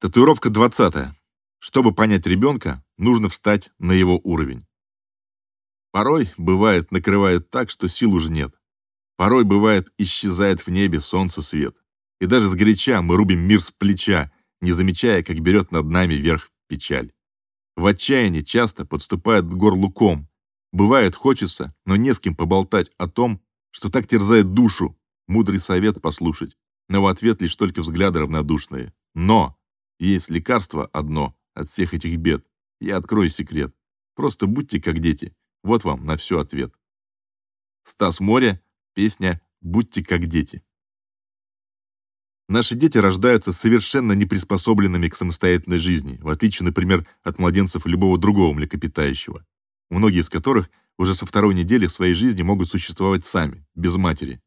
Татуировка 20. Чтобы понять ребенка, нужно встать на его уровень. Порой, бывает, накрывает так, что сил уже нет. Порой, бывает, исчезает в небе солнце свет. И даже с горяча мы рубим мир с плеча, не замечая, как берет над нами верх печаль. В отчаянии часто подступает к горлу ком. Бывает, хочется, но не с кем поболтать о том, что так терзает душу, мудрый совет послушать, но в ответ лишь только взгляды равнодушные. Но есть лекарство одно от всех этих бед. Я открою секрет. Просто будьте как дети. Вот вам на все ответ. Стас Море, песня «Будьте как дети». Наши дети рождаются совершенно неприспособленными к самостоятельной жизни, в отличие, например, от младенцев любого другого млекопитающего, многие из которых уже со второй недели своей жизни могут существовать сами, без матери.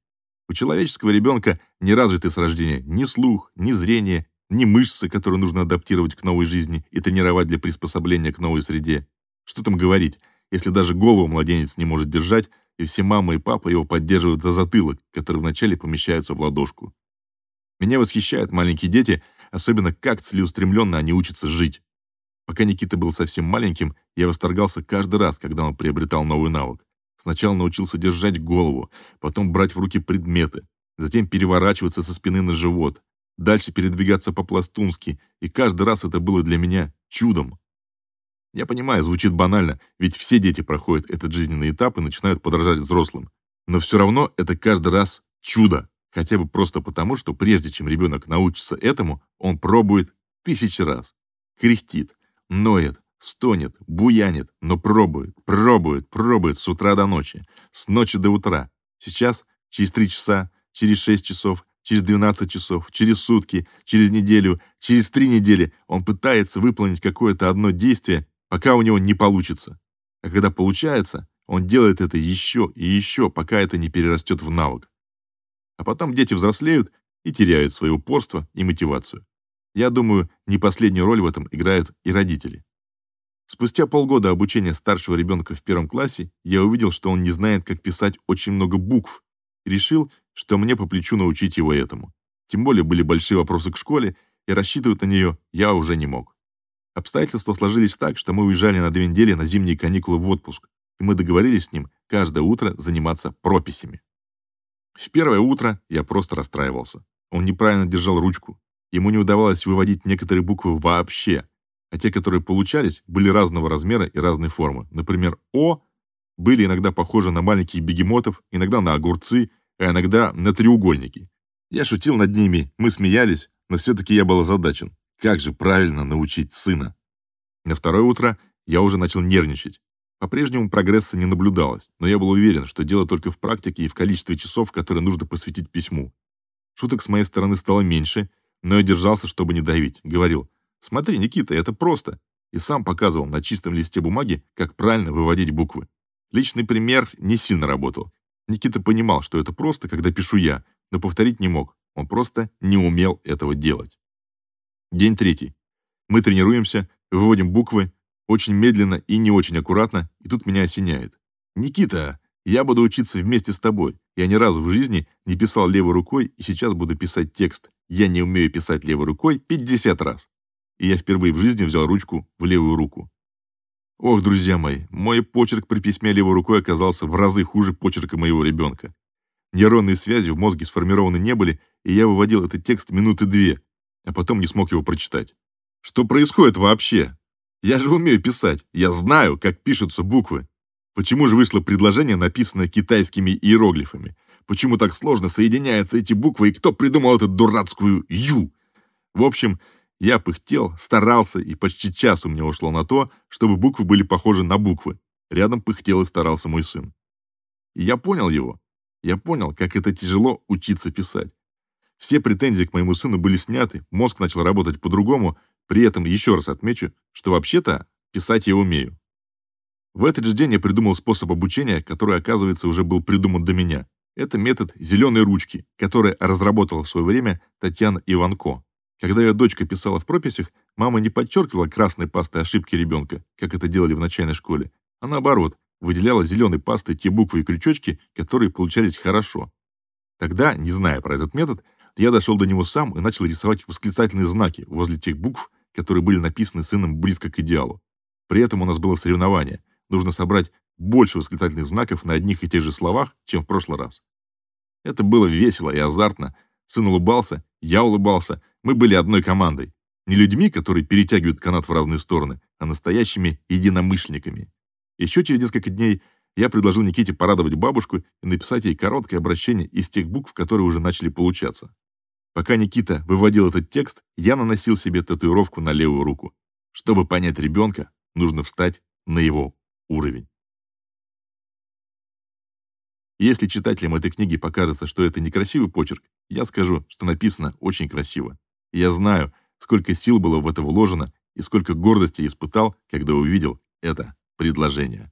У человеческого ребенка не развиты с рождения ни слух, ни зрение, ни мышцы, которые нужно адаптировать к новой жизни и тренировать для приспособления к новой среде. Что там говорить, если даже голову младенец не может держать, и все мама и папа его поддерживают за затылок, который вначале помещается в ладошку. Меня восхищают маленькие дети, особенно как целеустремленно они учатся жить. Пока Никита был совсем маленьким, я восторгался каждый раз, когда он приобретал новый навык. Сначала научился держать голову, потом брать в руки предметы, затем переворачиваться со спины на живот, дальше передвигаться по-пластунски, и каждый раз это было для меня чудом. Я понимаю, звучит банально, ведь все дети проходят этот жизненный этап и начинают подражать взрослым. Но все равно это каждый раз чудо, хотя бы просто потому, что прежде чем ребенок научится этому, он пробует тысячи раз. Кряхтит, ноет, стонет, буянит, но пробует, пробует, пробует с утра до ночи, с ночи до утра. Сейчас, через три часа, через шесть часов, через 12 часов, через сутки, через неделю, через три недели он пытается выполнить какое-то одно действие, пока у него не получится. А когда получается, он делает это еще и еще, пока это не перерастет в навык. А потом дети взрослеют и теряют свое упорство и мотивацию. Я думаю, не последнюю роль в этом играют и родители. Спустя полгода обучения старшего ребенка в первом классе я увидел, что он не знает, как писать очень много букв, решил, что мне по плечу научить его этому. Тем более были большие вопросы к школе, и рассчитывать на нее я уже не мог. Обстоятельства сложились так, что мы уезжали на две недели на зимние каникулы в отпуск, и мы договорились с ним каждое утро заниматься прописями. В первое утро я просто расстраивался. Он неправильно держал ручку. Ему не удавалось выводить некоторые буквы вообще, а те, которые получались, были разного размера и разной формы. Например, О были иногда похожи на маленьких бегемотов, иногда на огурцы, а иногда на треугольники. Я шутил над ними, мы смеялись, но все-таки я был озадачен. Как же правильно научить сына? На второе утро я уже начал нервничать. По-прежнему прогресса не наблюдалось, но я был уверен, что дело только в практике и в количестве часов, которые нужно посвятить письму. Шуток с моей стороны стало меньше, но я держался, чтобы не давить. Говорил, смотри, Никита, это просто. И сам показывал на чистом листе бумаги, как правильно выводить буквы. Личный пример не сильно работал. Никита понимал, что это просто, когда пишу я, но повторить не мог. Он просто не умел этого делать. День третий. Мы тренируемся, выводим буквы, очень медленно и не очень аккуратно, и тут меня осеняет. «Никита, я буду учиться вместе с тобой. Я ни разу в жизни не писал левой рукой, и сейчас буду писать текст. Я не умею писать левой рукой 50 раз». И я впервые в жизни взял ручку в левую руку. Ох, друзья мои, мой почерк при письме левой рукой оказался в разы хуже почерка моего ребенка. Нейронные связи в мозге сформированы не были, и я выводил этот текст минуты две, а потом не смог его прочитать. Что происходит вообще? Я же умею писать, я знаю, как пишутся буквы. Почему же вышло предложение, написанное китайскими иероглифами? Почему так сложно соединяются эти буквы, и кто придумал эту дурацкую «ю»? В общем, я пыхтел, старался, и почти час у меня ушло на то, чтобы буквы были похожи на буквы. Рядом пыхтел и старался мой сын. И я понял его. Я понял, как это тяжело учиться писать. Все претензии к моему сыну были сняты, мозг начал работать по-другому, при этом еще раз отмечу, что вообще-то писать я умею. В этот же день я придумал способ обучения, который, оказывается, уже был придуман до меня. Это метод зеленой ручки, который разработала в свое время Татьяна Иванко. Когда ее дочка писала в прописях, мама не подчеркивала красной пастой ошибки ребенка, как это делали в начальной школе, а наоборот, выделяла зеленой пастой те буквы и крючочки, которые получались хорошо. Тогда, не зная про этот метод, я дошел до него сам и начал рисовать восклицательные знаки возле тех букв, которые были написаны сыном близко к идеалу. При этом у нас было соревнование. Нужно собрать больше восклицательных знаков на одних и тех же словах, чем в прошлый раз. Это было весело и азартно. Сын улыбался, я улыбался. Мы были одной командой. Не людьми, которые перетягивают канат в разные стороны, а настоящими единомышленниками. Еще через несколько дней я предложил Никите порадовать бабушку и написать ей короткое обращение из тех букв, которые уже начали получаться. Пока Никита выводил этот текст, я наносил себе татуировку на левую руку. Чтобы понять ребенка, нужно встать на его уровень. Если читателям этой книги покажется, что это некрасивый почерк, я скажу, что написано очень красиво. Я знаю, сколько сил было в это вложено и сколько гордости испытал, когда увидел это предложение.